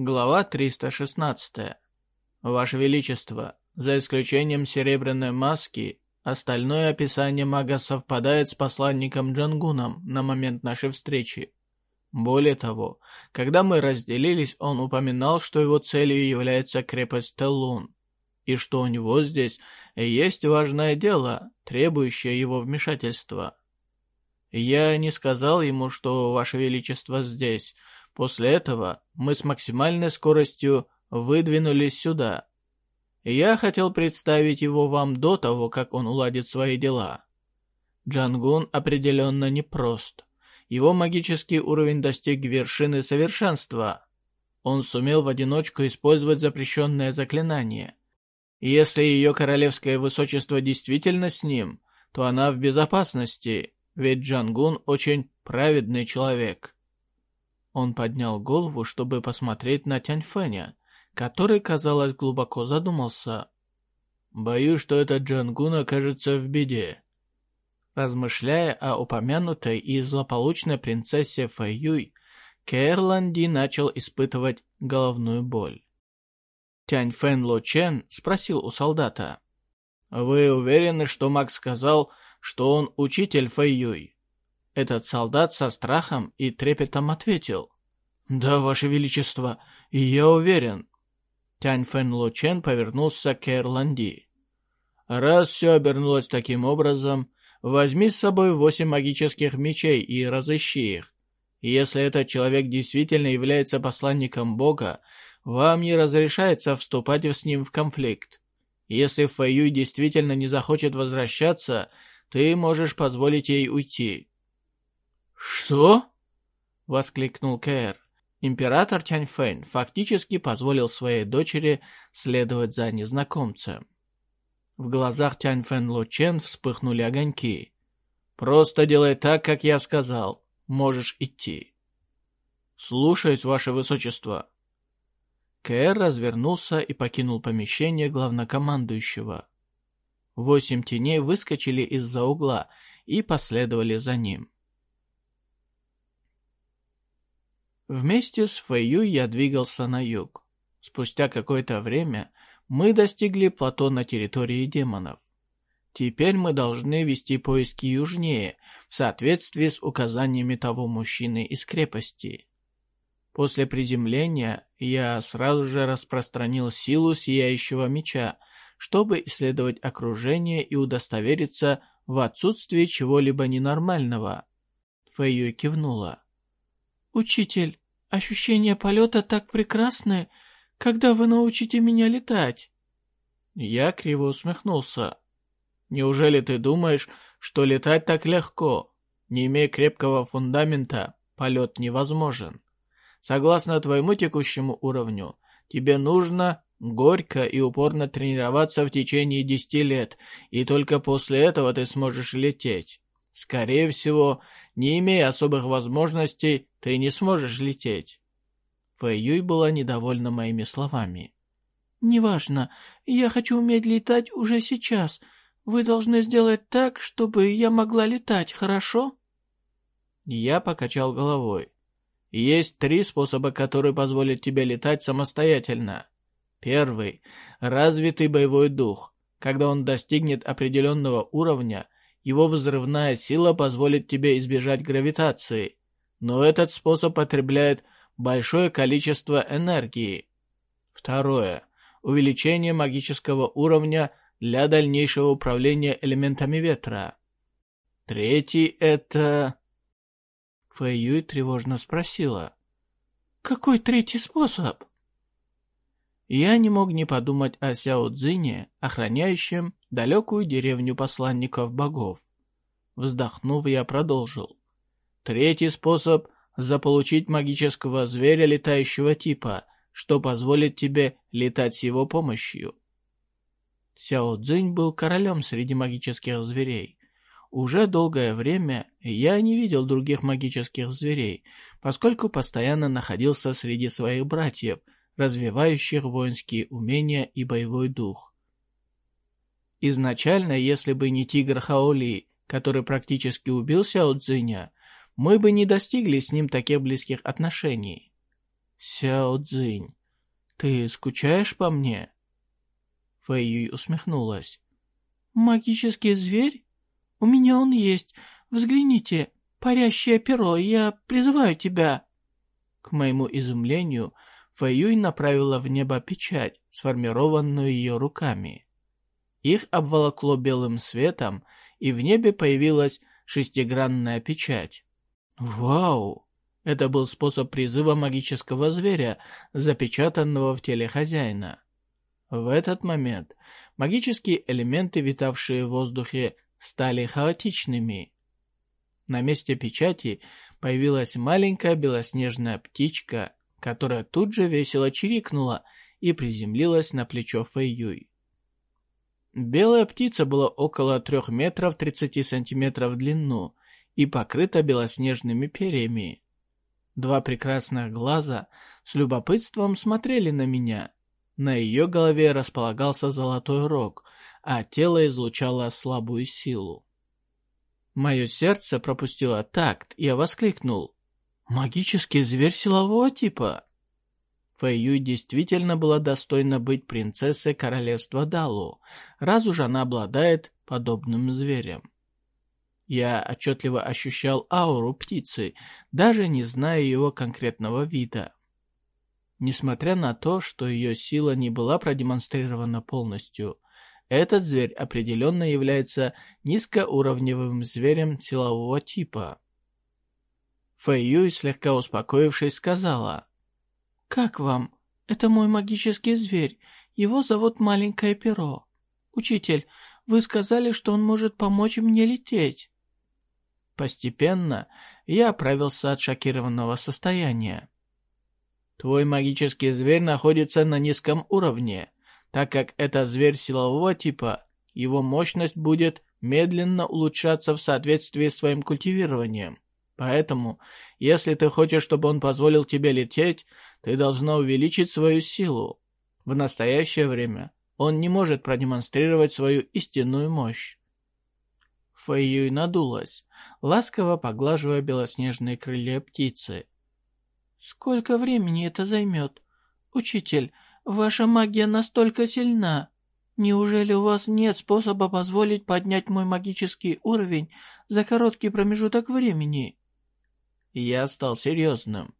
Глава 316. Ваше Величество, за исключением серебряной маски, остальное описание мага совпадает с посланником Джангуном на момент нашей встречи. Более того, когда мы разделились, он упоминал, что его целью является крепость Теллун, и что у него здесь есть важное дело, требующее его вмешательства. Я не сказал ему, что Ваше Величество здесь, После этого мы с максимальной скоростью выдвинулись сюда. Я хотел представить его вам до того, как он уладит свои дела. Джангун определенно непрост. Его магический уровень достиг вершины совершенства. Он сумел в одиночку использовать запрещенное заклинание. если ее королевское высочество действительно с ним, то она в безопасности, ведь Джангун очень праведный человек. Он поднял голову, чтобы посмотреть на Тяньфэня, который, казалось, глубоко задумался. «Боюсь, что этот Джангун окажется в беде». Размышляя о упомянутой и злополучной принцессе Фэйюй, Кэрланди начал испытывать головную боль. Тянь Фэн Ло Чен спросил у солдата. «Вы уверены, что Мак сказал, что он учитель Фэйюй?» Этот солдат со страхом и трепетом ответил. «Да, Ваше Величество, я уверен». Тянь Фэн Ло Чен повернулся к Эрланди. «Раз все обернулось таким образом, возьми с собой восемь магических мечей и разыщи их. Если этот человек действительно является посланником Бога, вам не разрешается вступать с ним в конфликт. Если Фэйюй действительно не захочет возвращаться, ты можешь позволить ей уйти. «Что?» — воскликнул Кэр. Император Тяньфэнь фактически позволил своей дочери следовать за незнакомцем. В глазах Тяньфэн Ло Чен вспыхнули огоньки. «Просто делай так, как я сказал. Можешь идти». «Слушаюсь, ваше высочество». Кэр развернулся и покинул помещение главнокомандующего. Восемь теней выскочили из-за угла и последовали за ним. Вместе с Фэйю я двигался на юг. Спустя какое-то время мы достигли плато на территории демонов. Теперь мы должны вести поиски южнее, в соответствии с указаниями того мужчины из крепости. После приземления я сразу же распространил силу Сияющего Меча, чтобы исследовать окружение и удостовериться в отсутствии чего-либо ненормального. Фэйю кивнула. «Учитель, ощущение полета так прекрасное, когда вы научите меня летать?» Я криво усмехнулся. «Неужели ты думаешь, что летать так легко? Не имея крепкого фундамента, полет невозможен. Согласно твоему текущему уровню, тебе нужно горько и упорно тренироваться в течение десяти лет, и только после этого ты сможешь лететь. Скорее всего, не имея особых возможностей, ты не сможешь лететь. Фэй Юй была недовольна моими словами. «Неважно, я хочу уметь летать уже сейчас. Вы должны сделать так, чтобы я могла летать, хорошо?» Я покачал головой. Есть три способа, которые позволят тебе летать самостоятельно. Первый — развитый боевой дух. Когда он достигнет определенного уровня, его взрывная сила позволит тебе избежать гравитации, но этот способ потребляет большое количество энергии. Второе. Увеличение магического уровня для дальнейшего управления элементами ветра. Третий — это... Фэй Юй тревожно спросила. «Какой третий способ?» Я не мог не подумать о Сяо Цзине, охраняющем далекую деревню посланников богов. Вздохнув, я продолжил. Третий способ — заполучить магического зверя летающего типа, что позволит тебе летать с его помощью. Сяо Цзинь был королем среди магических зверей. Уже долгое время я не видел других магических зверей, поскольку постоянно находился среди своих братьев, развивающих воинские умения и боевой дух. Изначально, если бы не тигр Хаоли, который практически убил Сяо Цзиня, мы бы не достигли с ним таких близких отношений. Сяо Цзинь, ты скучаешь по мне?» Фэй Юй усмехнулась. «Магический зверь? У меня он есть. Взгляните, парящее перо, я призываю тебя». К моему изумлению, Фэй Юй направила в небо печать, сформированную ее руками. Их обволокло белым светом, и в небе появилась шестигранная печать. Вау! Это был способ призыва магического зверя, запечатанного в теле хозяина. В этот момент магические элементы, витавшие в воздухе, стали хаотичными. На месте печати появилась маленькая белоснежная птичка, которая тут же весело чирикнула и приземлилась на плечо Фэйюй. Белая птица была около трех метров 30 сантиметров в длину и покрыта белоснежными перьями. Два прекрасных глаза с любопытством смотрели на меня. На ее голове располагался золотой рог, а тело излучало слабую силу. Мое сердце пропустило такт, и я воскликнул. «Магический зверь силового типа!» Фэйюй действительно была достойна быть принцессой королевства Далу, раз уж она обладает подобным зверем. Я отчетливо ощущал ауру птицы, даже не зная его конкретного вида. Несмотря на то, что ее сила не была продемонстрирована полностью, этот зверь определенно является низкоуровневым зверем силового типа. Фэй слегка успокоившись, сказала, «Как вам? Это мой магический зверь. Его зовут Маленькое Перо. Учитель, вы сказали, что он может помочь мне лететь». Постепенно я оправился от шокированного состояния. Твой магический зверь находится на низком уровне. Так как это зверь силового типа, его мощность будет медленно улучшаться в соответствии с твоим культивированием. Поэтому, если ты хочешь, чтобы он позволил тебе лететь, ты должна увеличить свою силу. В настоящее время он не может продемонстрировать свою истинную мощь. Фэйюй надулась, ласково поглаживая белоснежные крылья птицы. «Сколько времени это займет? Учитель, ваша магия настолько сильна. Неужели у вас нет способа позволить поднять мой магический уровень за короткий промежуток времени?» Я стал серьезным.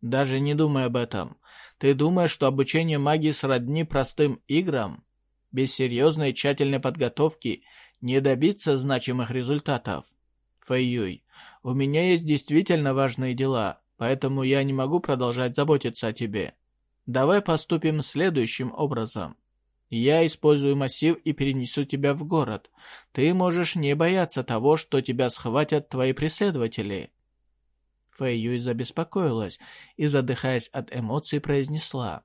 Даже не думай об этом. Ты думаешь, что обучение магии сродни простым играм? Без серьезной тщательной подготовки не добиться значимых результатов. Фэйюй, у меня есть действительно важные дела, поэтому я не могу продолжать заботиться о тебе. Давай поступим следующим образом. Я использую массив и перенесу тебя в город. Ты можешь не бояться того, что тебя схватят твои преследователи. Фэй Юй забеспокоилась и, задыхаясь от эмоций, произнесла.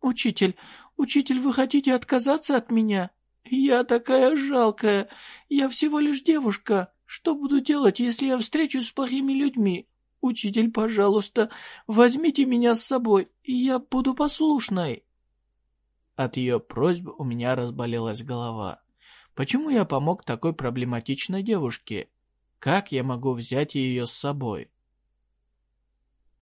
«Учитель, учитель, вы хотите отказаться от меня? Я такая жалкая. Я всего лишь девушка. Что буду делать, если я встречусь с плохими людьми? Учитель, пожалуйста, возьмите меня с собой, и я буду послушной». От ее просьб у меня разболелась голова. Почему я помог такой проблематичной девушке? Как я могу взять ее с собой?